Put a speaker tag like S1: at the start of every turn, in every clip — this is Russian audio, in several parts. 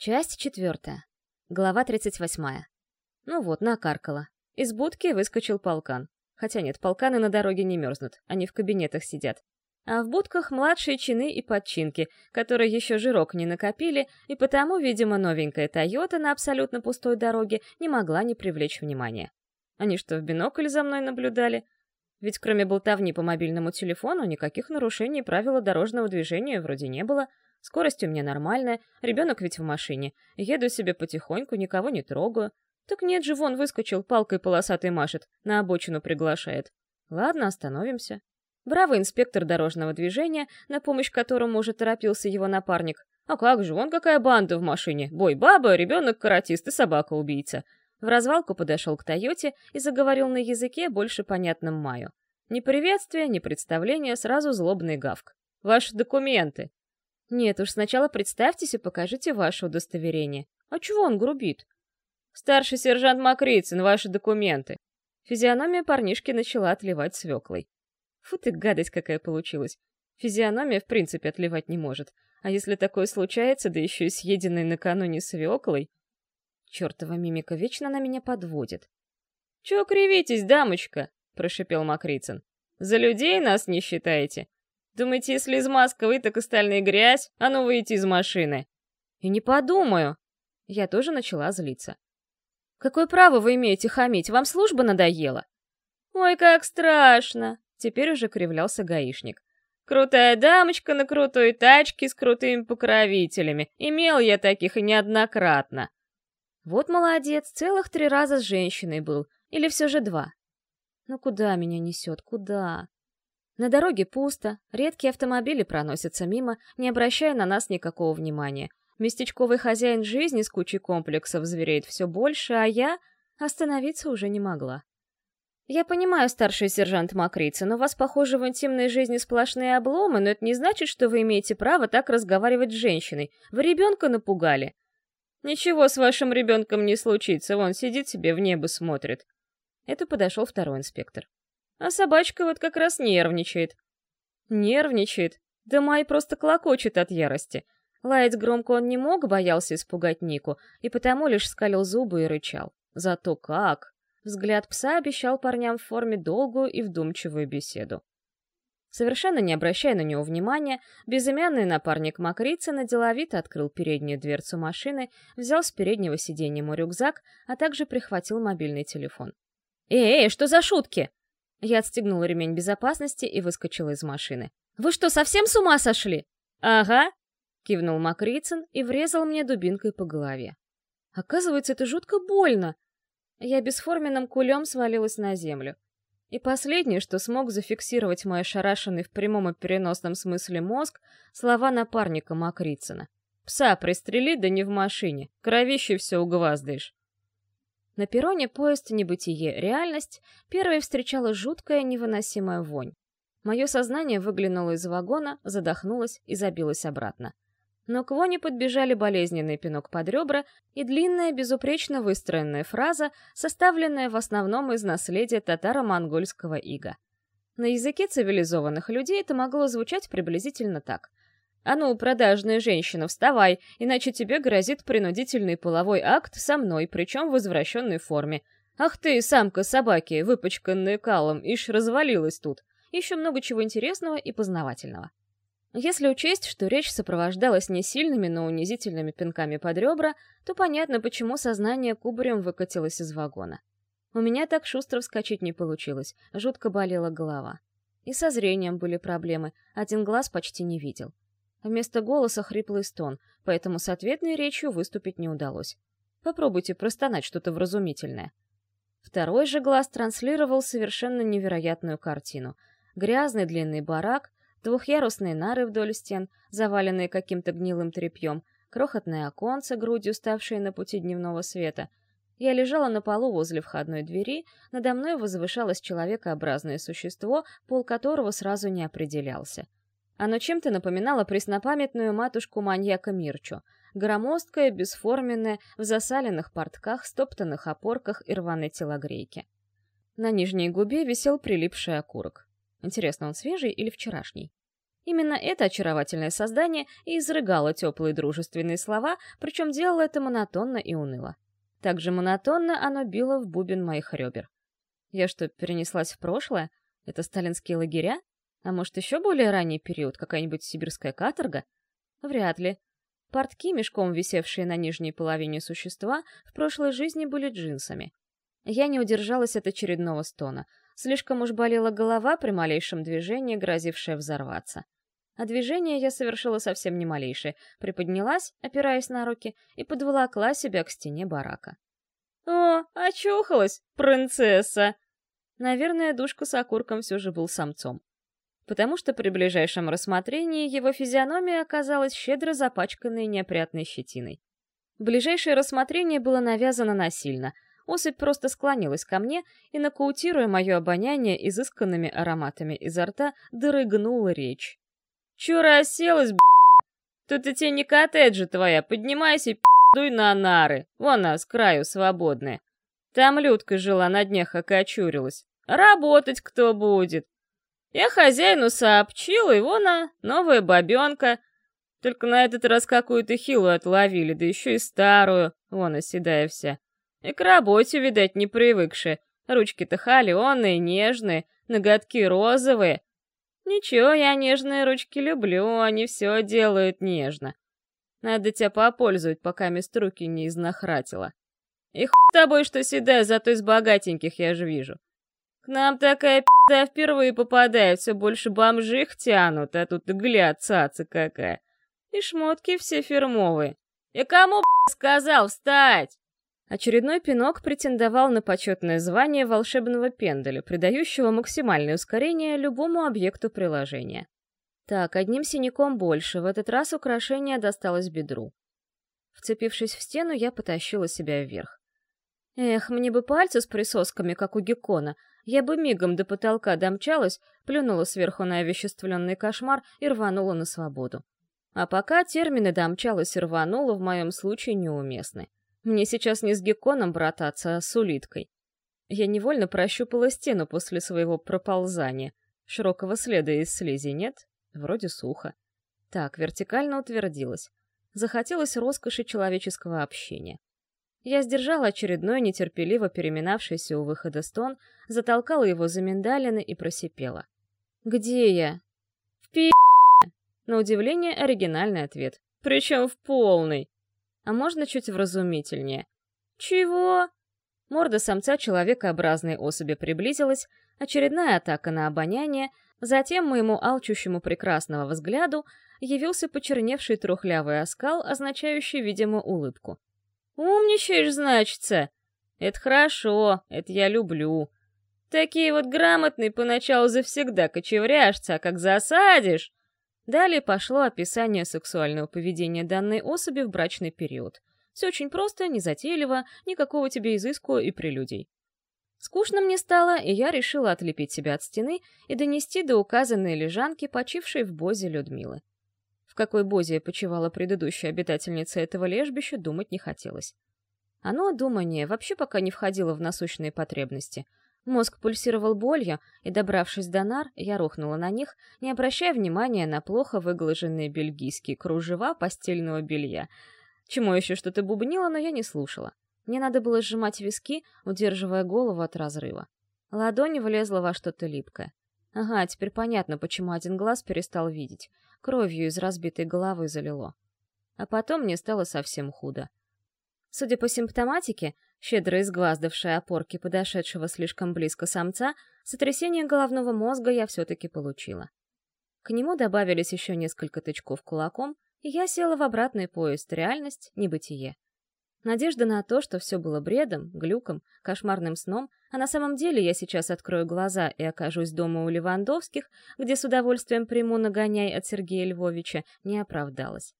S1: Часть четвертая. Глава 38. Ну вот, накаркала. Из будки выскочил полкан. Хотя нет, полканы на дороге не мерзнут, они в кабинетах сидят. А в будках младшие чины и подчинки, которые еще жирок не накопили, и потому, видимо, новенькая «Тойота» на абсолютно пустой дороге не могла не привлечь внимания. Они что, в бинокль за мной наблюдали? Ведь кроме болтовни по мобильному телефону никаких нарушений правила дорожного движения вроде не было — Скорость у меня нормальная, ребенок ведь в машине. Еду себе потихоньку, никого не трогаю. Так нет же, вон выскочил, палкой полосатой машет, на обочину приглашает. Ладно, остановимся. Бравый инспектор дорожного движения, на помощь которому уже торопился его напарник. А как же, вон какая банда в машине. Бой баба, ребенок-каратист и собака-убийца. В развалку подошел к Тойоте и заговорил на языке, больше понятном Маю. Ни приветствия, ни представления, сразу злобный гавк. «Ваши документы!» Нет уж, сначала представьтесь и покажите ваше удостоверение. А чего он грубит? Старший сержант Макрицын, ваши документы. Физиономия парнишки начала отливать свеклой. Фу ты, гадость какая получилась. Физиономия в принципе отливать не может. А если такое случается, да еще и съеденной накануне свеклой... Чертова мимика вечно на меня подводит. «Чего кривитесь, дамочка?» — прошипел Макрицын. «За людей нас не считаете? Думаете, если из Москвы, так остальные грязь? А ну выйти из машины!» «И не подумаю!» Я тоже начала злиться. «Какое право вы имеете хамить? Вам служба надоела?» «Ой, как страшно!» Теперь уже кривлялся гаишник. «Крутая дамочка на крутой тачке с крутыми покровителями. Имел я таких и неоднократно». Вот молодец, целых три раза с женщиной был. Или все же два. Ну куда меня несет, куда? На дороге пусто, редкие автомобили проносятся мимо, не обращая на нас никакого внимания. Местечковый хозяин жизни с кучей комплексов звереет все больше, а я остановиться уже не могла. Я понимаю, старший сержант Макрица, но у вас, похоже, в интимной жизни сплошные обломы, но это не значит, что вы имеете право так разговаривать с женщиной. Вы ребенка напугали. Ничего с вашим ребенком не случится, он сидит себе в небо смотрит. Это подошел второй инспектор. А собачка вот как раз нервничает. Нервничает? Да Май просто клокочет от ярости. Лаять громко он не мог, боялся испугать Нику, и потому лишь скалил зубы и рычал. Зато как! Взгляд пса обещал парням в форме долгую и вдумчивую беседу. Совершенно не обращая на него внимания, безымянный напарник Макрицына деловито открыл переднюю дверцу машины, взял с переднего сиденья мой рюкзак, а также прихватил мобильный телефон. «Эй, эй, что за шутки?» Я отстегнула ремень безопасности и выскочила из машины. «Вы что, совсем с ума сошли?» «Ага», — кивнул Макрицын и врезал мне дубинкой по голове. «Оказывается, это жутко больно!» Я бесформенным кулем свалилась на землю. И последнее, что смог зафиксировать мой ошарашенный в прямом и переносном смысле мозг, слова напарника Макрицына. «Пса пристрели, да не в машине. Кровище все угваздаешь». На перроне поезд «Небытие. Реальность» первой встречала жуткая невыносимая вонь. Мое сознание выглянуло из вагона, задохнулось и забилось обратно. Но к воне подбежали болезненный пинок под ребра и длинная, безупречно выстроенная фраза, составленная в основном из наследия татаро-монгольского ига. На языке цивилизованных людей это могло звучать приблизительно так. «А ну, продажная женщина, вставай, иначе тебе грозит принудительный половой акт со мной, причем в возвращенной форме. Ах ты, самка собаки, выпачканная калом, ишь развалилась тут. Еще много чего интересного и познавательного». Если учесть, что речь сопровождалась не сильными, но унизительными пинками под ребра, то понятно, почему сознание кубарем выкатилось из вагона. У меня так шустро вскочить не получилось, жутко болела голова. И со зрением были проблемы, один глаз почти не видел. Вместо голоса хриплый стон, поэтому с ответной речью выступить не удалось. Попробуйте простонать что-то вразумительное. Второй же глаз транслировал совершенно невероятную картину. Грязный длинный барак, двухъярусные нары вдоль стен, заваленные каким-то гнилым тряпьем, крохотное оконце, грудью ставшее на пути дневного света. Я лежала на полу возле входной двери, надо мной возвышалось человекообразное существо, пол которого сразу не определялся. Оно чем-то напоминало преснопамятную матушку-маньяка Мирчу. Громоздкая, бесформенная, в засаленных портках, стоптанных опорках и рваной телогрейке. На нижней губе висел прилипший окурок. Интересно, он свежий или вчерашний? Именно это очаровательное создание и изрыгало теплые дружественные слова, причем делало это монотонно и уныло. Также монотонно оно било в бубен моих ребер. Я что, перенеслась в прошлое? Это сталинские лагеря? А может, еще более ранний период, какая-нибудь сибирская каторга? Вряд ли. Портки, мешком висевшие на нижней половине существа, в прошлой жизни были джинсами. Я не удержалась от очередного стона. Слишком уж болела голова при малейшем движении, грозившая взорваться. А движение я совершила совсем не малейшее. Приподнялась, опираясь на руки, и подволокла себя к стене барака. «О, очухалась, принцесса!» Наверное, душка с окурком все же был самцом потому что при ближайшем рассмотрении его физиономия оказалась щедро запачканной неопрятной щетиной. Ближайшее рассмотрение было навязано насильно. Особь просто склонилась ко мне и, нокаутируя мое обоняние изысканными ароматами изо рта, дорыгнула речь. «Чё расселась, б***? Тут и тебе не коттеджи твоя, поднимайся и дуй на нары, вон она, с краю свободная. Там Людка жила, на днях окочурилась. Работать кто будет? Я хозяину сообщил, и вон она, новая бабенка. Только на этот раз какую-то хилую отловили, да еще и старую, вон оседая вся. И к работе, видать, не привыкшая. Ручки-то холеные, нежные, ноготки розовые. Ничего, я нежные ручки люблю, они все делают нежно. Надо тебя попользовать, пока мест руки не изнахратила. И хуй тобой, что седая, зато из богатеньких я же вижу. К нам такая пи***да впервые попадает, все больше бомжих тянут, а тут гляд, цаца какая. И шмотки все фирмовые. Я кому, сказал встать? Очередной пинок претендовал на почетное звание волшебного пенделя, придающего максимальное ускорение любому объекту приложения. Так, одним синяком больше, в этот раз украшение досталось бедру. Вцепившись в стену, я потащила себя вверх. Эх, мне бы пальцы с присосками, как у Геккона, я бы мигом до потолка домчалась, плюнула сверху на овеществленный кошмар и рванула на свободу. А пока термины домчалась и рванула в моем случае неуместны. Мне сейчас не с гекконом брататься, а с улиткой. Я невольно прощупала стену после своего проползания. Широкого следа из слизи нет? Вроде сухо. Так, вертикально утвердилась. Захотелось роскоши человеческого общения. Я сдержала очередной нетерпеливо переминавшийся у выхода стон, затолкала его за миндалины и просипела. «Где я?» «В пи***!» На удивление оригинальный ответ. Причем в полный. А можно чуть вразумительнее? «Чего?» Морда самца человекообразной особи приблизилась, очередная атака на обоняние, затем моему алчущему прекрасного взгляду явился почерневший трухлявый оскал, означающий, видимо, улыбку. Умничаешь, значится. Это хорошо, это я люблю. Такие вот грамотные поначалу завсегда кочевряжцы, а как засадишь... Далее пошло описание сексуального поведения данной особи в брачный период. Все очень просто, незатейливо, никакого тебе изыску и прелюдий. Скучно мне стало, и я решила отлепить себя от стены и донести до указанной лежанки, почившей в бозе Людмилы какой бозе почивала предыдущая обитательница этого лежбища, думать не хотелось. Оно, думание, вообще пока не входило в насущные потребности. Мозг пульсировал болью, и, добравшись до нар, я рухнула на них, не обращая внимания на плохо выглаженные бельгийские кружева постельного белья. Чему еще что-то бубнило, но я не слушала. Мне надо было сжимать виски, удерживая голову от разрыва. Ладонь влезла во что-то липкое. Ага, теперь понятно, почему один глаз перестал видеть кровью из разбитой головы залило. А потом мне стало совсем худо. Судя по симптоматике, щедро изгваздавшей опорки подошедшего слишком близко самца, сотрясение головного мозга я все-таки получила. К нему добавились еще несколько тычков кулаком, и я села в обратный поезд реальность, небытие. Надежда на то, что все было бредом, глюком, кошмарным сном, а на самом деле я сейчас открою глаза и окажусь дома у Левандовских, где с удовольствием приму нагоняй от Сергея Львовича, не оправдалась.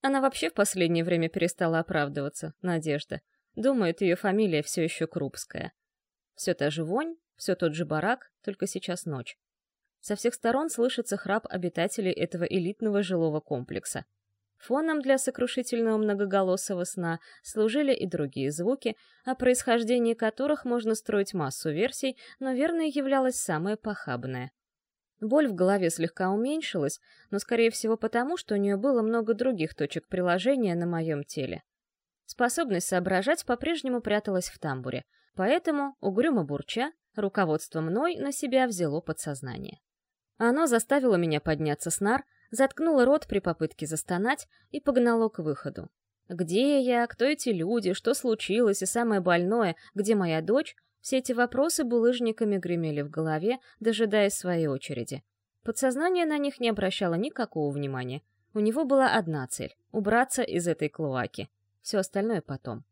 S1: Она вообще в последнее время перестала оправдываться, Надежда. Думает, ее фамилия все еще Крупская. Все та же вонь, все тот же барак, только сейчас ночь. Со всех сторон слышится храп обитателей этого элитного жилого комплекса. Фоном для сокрушительного многоголосого сна служили и другие звуки, о происхождении которых можно строить массу версий, но верной являлась самая похабная. Боль в голове слегка уменьшилась, но, скорее всего, потому, что у нее было много других точек приложения на моем теле. Способность соображать по-прежнему пряталась в тамбуре, поэтому, угрюмо бурча, руководство мной на себя взяло подсознание. Оно заставило меня подняться с нар, заткнуло рот при попытке застонать и погнало к выходу. Где я, кто эти люди, что случилось и самое больное, где моя дочь, все эти вопросы булыжниками гремели в голове, дожидаясь своей очереди. Подсознание на них не обращало никакого внимания. У него была одна цель — убраться из этой клоаки. Все остальное потом.